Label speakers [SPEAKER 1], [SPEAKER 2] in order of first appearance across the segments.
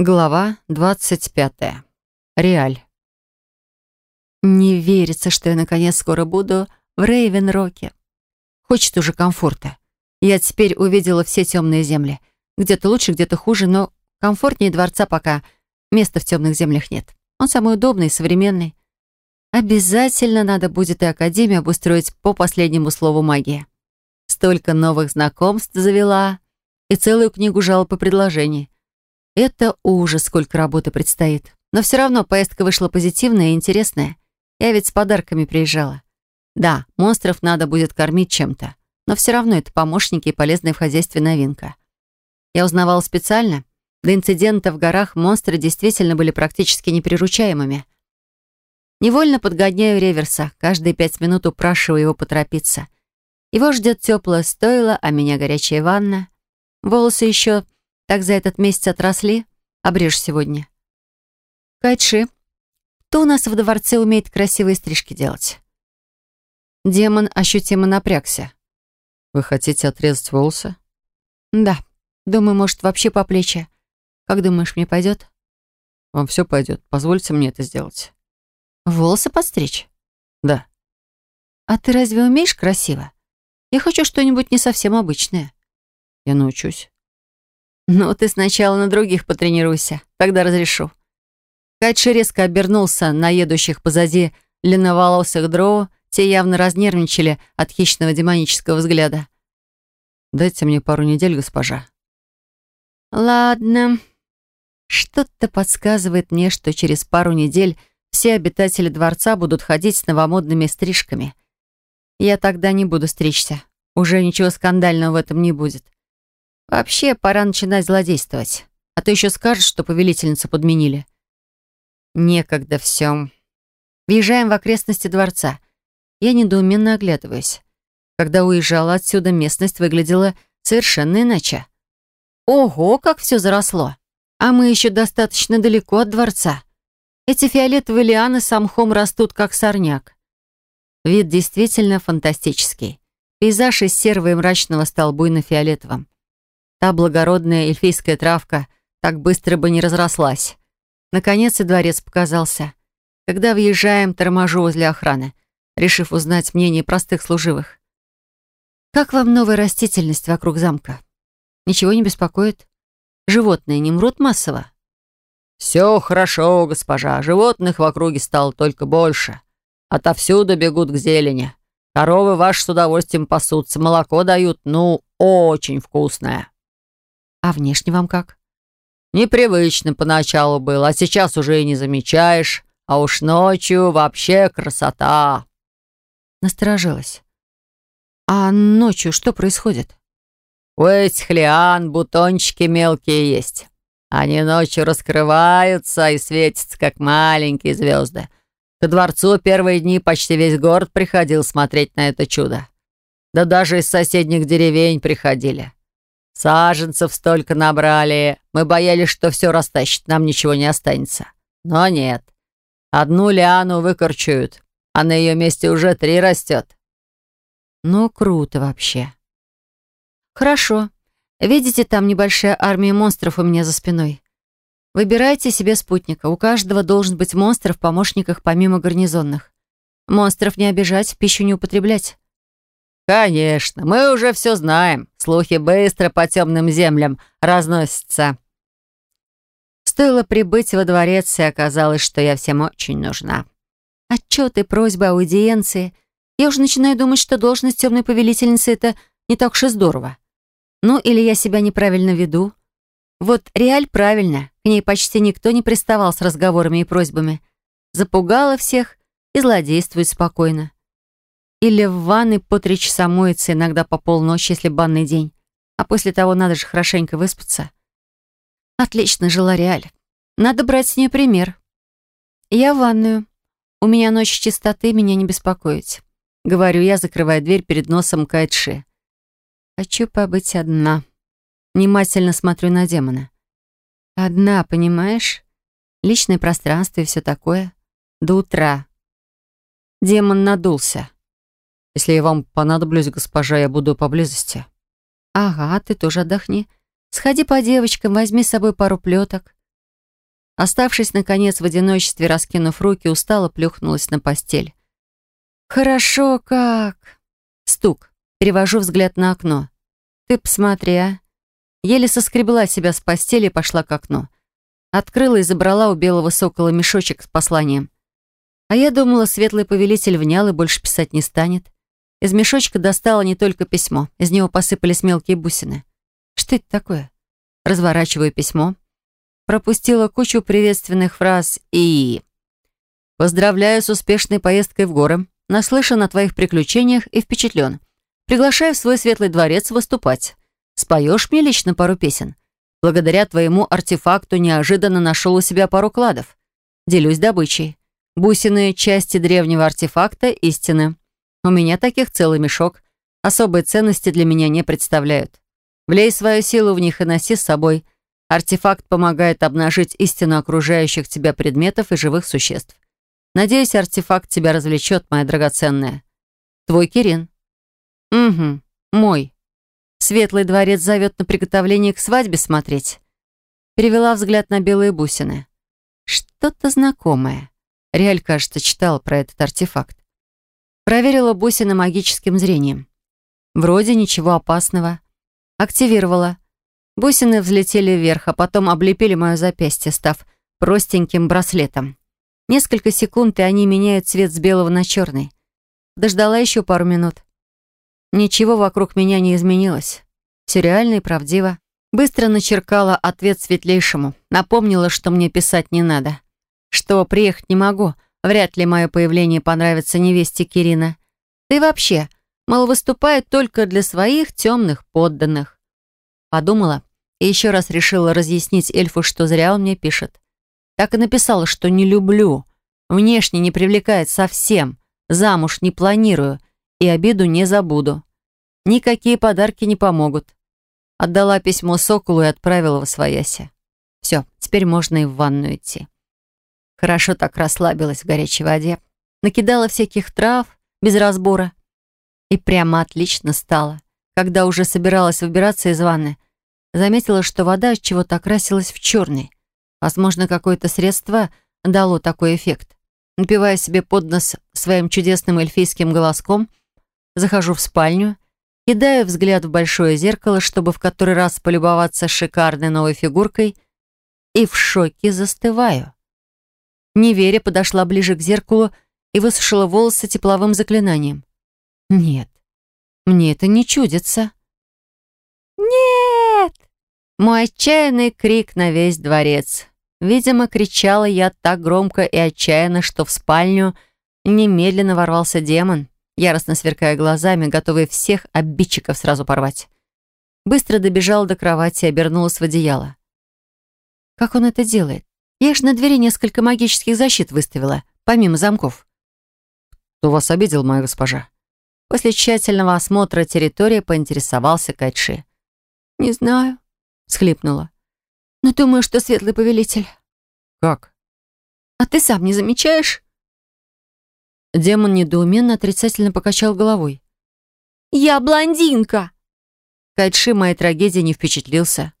[SPEAKER 1] Глава 25. Реаль. Не верится, что я наконец скоро буду в Рейвенроке. Хочет уже комфорта. Я теперь увидела все темные земли. Где-то лучше, где-то хуже, но комфортнее дворца пока места в темных землях нет. Он самый удобный, современный. Обязательно надо будет и Академию обустроить по последнему слову магии. Столько новых знакомств завела и целую книгу жалоб и предложений. Это ужас, сколько работы предстоит. Но все равно поездка вышла позитивная и интересная. Я ведь с подарками приезжала. Да, монстров надо будет кормить чем-то. Но все равно это помощники и полезная в хозяйстве новинка. Я узнавала специально. До инцидента в горах монстры действительно были практически неприручаемыми. Невольно подгоняю реверса. Каждые пять минут упрашиваю его поторопиться. Его ждет теплое стойло, а меня горячая ванна. Волосы еще так за этот месяц отросли? Обрежь сегодня. Кайтши, кто у нас в дворце умеет красивые стрижки делать? Демон ощутимо напрягся.
[SPEAKER 2] Вы хотите отрезать волосы?
[SPEAKER 1] Да. Думаю, может, вообще по плечи. Как думаешь, мне пойдет?
[SPEAKER 2] Вам все пойдет. Позвольте мне это сделать.
[SPEAKER 1] Волосы подстричь?
[SPEAKER 2] Да.
[SPEAKER 1] А ты разве умеешь красиво? Я хочу что-нибудь не совсем обычное.
[SPEAKER 2] Я научусь.
[SPEAKER 1] «Ну, ты сначала на других потренируйся, тогда разрешу». Кайтши резко обернулся на едущих позади длинноволосых дроу, те явно разнервничали от хищного демонического взгляда.
[SPEAKER 2] «Дайте мне пару недель, госпожа».
[SPEAKER 1] «Ладно. Что-то подсказывает мне, что через пару недель все обитатели дворца будут ходить с новомодными стрижками. Я тогда не буду стричься. Уже ничего скандального в этом не будет. Вообще, пора начинать злодействовать. А то еще скажешь, что повелительницу подменили. Некогда все. Въезжаем в окрестности дворца. Я недоуменно оглядываюсь. Когда уезжала отсюда, местность выглядела совершенно иначе. Ого, как все заросло! А мы еще достаточно далеко от дворца. Эти фиолетовые лианы с мхом растут, как сорняк. Вид действительно фантастический. Пейзаж из серого и мрачного стал буйно-фиолетовым. Та благородная эльфийская травка так быстро бы не разрослась. Наконец и дворец показался. Когда въезжаем, торможу возле охраны, решив узнать мнение простых служивых. «Как вам новая растительность вокруг замка? Ничего не беспокоит? Животные не мрут массово?»
[SPEAKER 3] «Все хорошо, госпожа. Животных в округе стало только больше. Отовсюду бегут к зелени. Коровы ваши с удовольствием пасутся, молоко дают, ну, очень вкусное».
[SPEAKER 1] А внешне вам как?
[SPEAKER 3] Непривычно поначалу было, а сейчас уже и не замечаешь. А уж ночью вообще красота.
[SPEAKER 1] Насторожилась. А ночью что происходит?
[SPEAKER 3] У этих лиан бутончики мелкие есть. Они ночью раскрываются и светятся, как маленькие звезды. Ко дворцу первые дни почти весь город приходил смотреть на это чудо. Да даже из соседних деревень приходили. Саженцев столько набрали. Мы боялись, что все растащит, нам ничего не останется. Но нет. Одну лиану выкорчуют, а на ее месте уже три растет.
[SPEAKER 1] Ну, круто вообще. Хорошо. Видите, там небольшая армия монстров у меня за спиной. Выбирайте себе спутника. У каждого должен быть монстр в помощниках помимо гарнизонных. Монстров не обижать, пищу не употреблять.
[SPEAKER 3] «Конечно, мы уже все знаем. Слухи быстро по темным землям разносятся».
[SPEAKER 1] Стоило прибыть во дворец, и оказалось, что я всем очень нужна. Отчеты, просьбы, аудиенции. Я уже начинаю думать, что должность темной повелительницы — это не так уж и здорово. Ну, или я себя неправильно веду. Вот Реаль правильно. К ней почти никто не приставал с разговорами и просьбами. Запугала всех и злодействует спокойно. Или в ванной по три часа моется, иногда по полночи, если банный день. А после того надо же хорошенько выспаться. Отлично жила Реаль. Надо брать с нее пример. Я в ванную. У меня ночь чистоты, меня не беспокоить. Говорю я, закрывая дверь перед носом Кайтши. Хочу побыть одна. Внимательно смотрю на демона. Одна, понимаешь? Личное пространство и все такое. До утра. Демон надулся.
[SPEAKER 2] Если я вам понадоблюсь, госпожа, я буду поблизости».
[SPEAKER 1] «Ага, ты тоже отдохни. Сходи по девочкам, возьми с собой пару плеток. Оставшись, наконец, в одиночестве, раскинув руки, устало плюхнулась на постель. «Хорошо как...» Стук. Перевожу взгляд на окно. «Ты посмотри, а!» Еле соскребла себя с постели и пошла к окну. Открыла и забрала у белого сокола мешочек с посланием. А я думала, светлый повелитель внял и больше писать не станет. Из мешочка достала не только письмо, из него посыпались мелкие бусины. Что это такое? Разворачиваю письмо. Пропустила кучу приветственных фраз и... «Поздравляю с успешной поездкой в горы. Наслышан о твоих приключениях и впечатлен. Приглашаю в свой светлый дворец выступать. Споешь мне лично пару песен? Благодаря твоему артефакту неожиданно нашел у себя пару кладов. Делюсь добычей. Бусины — части древнего артефакта истины. У меня таких целый мешок. Особой ценности для меня не представляют. Влей свою силу в них и носи с собой. Артефакт помогает обнажить истину окружающих тебя предметов и живых существ. Надеюсь, артефакт тебя развлечет, моя драгоценная. Твой Кирин. Угу, мой. Светлый дворец зовет на приготовление к свадьбе смотреть. Перевела взгляд на белые бусины. Что-то знакомое. Реаль, кажется, читала про этот артефакт. Проверила бусины магическим зрением. Вроде ничего опасного. Активировала. Бусины взлетели вверх, а потом облепили мое запястье, став простеньким браслетом. Несколько секунд, и они меняют цвет с белого на черный. Дождала еще пару минут. Ничего вокруг меня не изменилось. Все реально и правдиво. Быстро начеркала ответ светлейшему. Напомнила, что мне писать не надо что приехать не могу. Вряд ли мое появление понравится невесте Кирина. И вообще, мол, выступает только для своих темных подданных. Подумала и еще раз решила разъяснить эльфу, что зря он мне пишет. Так и написала, что не люблю, внешне не привлекает совсем, замуж не планирую и обиду не забуду. Никакие подарки не помогут. Отдала письмо Соколу и отправила в свояси. Все, теперь можно и в ванную идти. Хорошо так расслабилась в горячей воде. Накидала всяких трав, без разбора. И прямо отлично стало. Когда уже собиралась выбираться из ванны, заметила, что вода от чего-то окрасилась в черный. Возможно, какое-то средство дало такой эффект. Напивая себе под нос своим чудесным эльфийским голоском, захожу в спальню, кидаю взгляд в большое зеркало, чтобы в который раз полюбоваться шикарной новой фигуркой, и в шоке застываю. Неверя подошла ближе к зеркалу и высушила волосы тепловым заклинанием. «Нет, мне это не чудится». «Нет!» Мой отчаянный крик на весь дворец. Видимо, кричала я так громко и отчаянно, что в спальню немедленно ворвался демон, яростно сверкая глазами, готовый всех обидчиков сразу порвать. Быстро добежала до кровати и обернулась в одеяло. Как он это делает? Я ж на двери несколько магических защит выставила, помимо замков.
[SPEAKER 2] Кто вас обидел, моя госпожа?
[SPEAKER 1] После тщательного осмотра территории поинтересовался Кайши. «Не знаю», — схлипнула. «Но думаю, что светлый повелитель».
[SPEAKER 2] «Как?»
[SPEAKER 1] «А ты сам не замечаешь?» Демон недоуменно отрицательно покачал головой. «Я блондинка!» Кайши моей трагедии не впечатлился.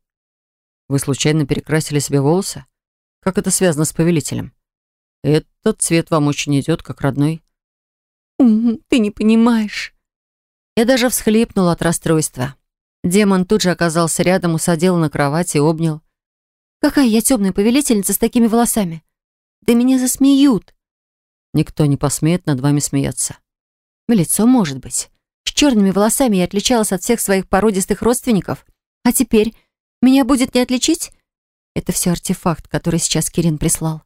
[SPEAKER 2] «Вы случайно перекрасили себе волосы?» Как это связано с повелителем? Этот цвет вам очень идет, как родной.
[SPEAKER 1] Ты не понимаешь. Я даже всхлипнула от расстройства. Демон тут же оказался рядом, усадил на кровать и обнял. Какая я темная повелительница с такими волосами? Да меня засмеют.
[SPEAKER 2] Никто не посмеет над вами смеяться.
[SPEAKER 1] Лицо, может быть. С черными волосами я отличалась от всех своих породистых родственников. А теперь меня будет не отличить? Это все артефакт, который сейчас Кирин прислал.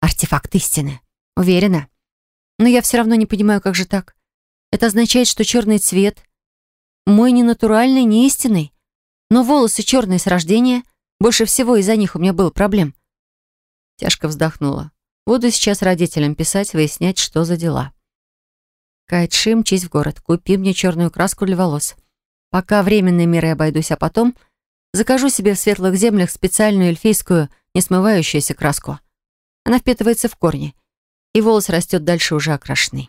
[SPEAKER 1] Артефакт истины. Уверена. Но я все равно не понимаю, как же так. Это означает, что черный цвет мой не натуральный, не истинный. Но волосы черные с рождения. Больше всего из-за них у меня было проблем. Тяжко вздохнула. Буду сейчас родителям писать, выяснять, что за дела. Кайтши, мчись в город. Купи мне черную краску для волос. Пока временной мерой обойдусь, а потом Закажу себе в светлых землях специальную эльфийскую, несмывающуюся краску. Она впитывается в корни, и волос растет дальше уже окрашенный.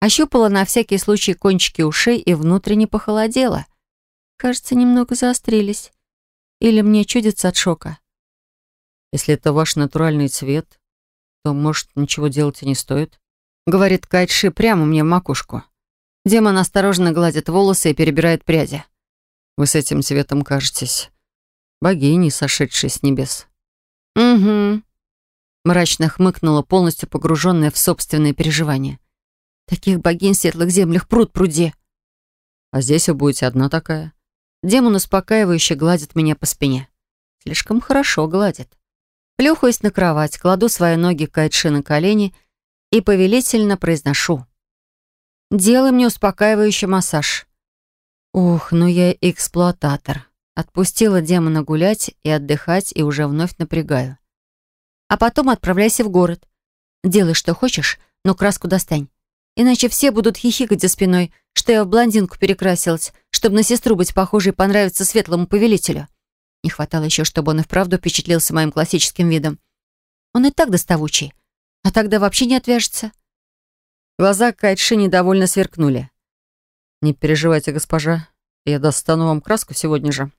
[SPEAKER 1] Ощупала на всякий случай кончики ушей и внутренне похолодела. Кажется, немного заострились. Или мне чудится от шока.
[SPEAKER 2] Если это ваш натуральный цвет, то, может, ничего делать и не стоит?»
[SPEAKER 1] Говорит Кайтши прямо мне в макушку. Демон осторожно гладит волосы и перебирает пряди.
[SPEAKER 2] «Вы с этим цветом кажетесь богиней, сошедшей с небес».
[SPEAKER 1] «Угу», мрачно хмыкнула, полностью погруженная в собственные переживания. «Таких богинь в светлых землях пруд пруди».
[SPEAKER 2] «А здесь вы будете одна такая?»
[SPEAKER 1] Демон успокаивающе гладит меня по спине. Слишком хорошо гладит. Плюхаюсь на кровать, кладу свои ноги Кайтши на колени и повелительно произношу. «Делай мне успокаивающий массаж». Ух, ну я эксплуататор. Отпустила демона гулять и отдыхать, и уже вновь напрягаю. А потом отправляйся в город. Делай, что хочешь, но краску достань. Иначе все будут хихикать за спиной, что я в блондинку перекрасилась, чтобы на сестру быть похожей понравиться светлому повелителю. Не хватало еще, чтобы он и вправду впечатлился моим классическим видом. Он и так доставучий, а тогда вообще не отвяжется.
[SPEAKER 2] Глаза Кайтши недовольно сверкнули. «Не переживайте, госпожа, я достану вам краску сегодня же».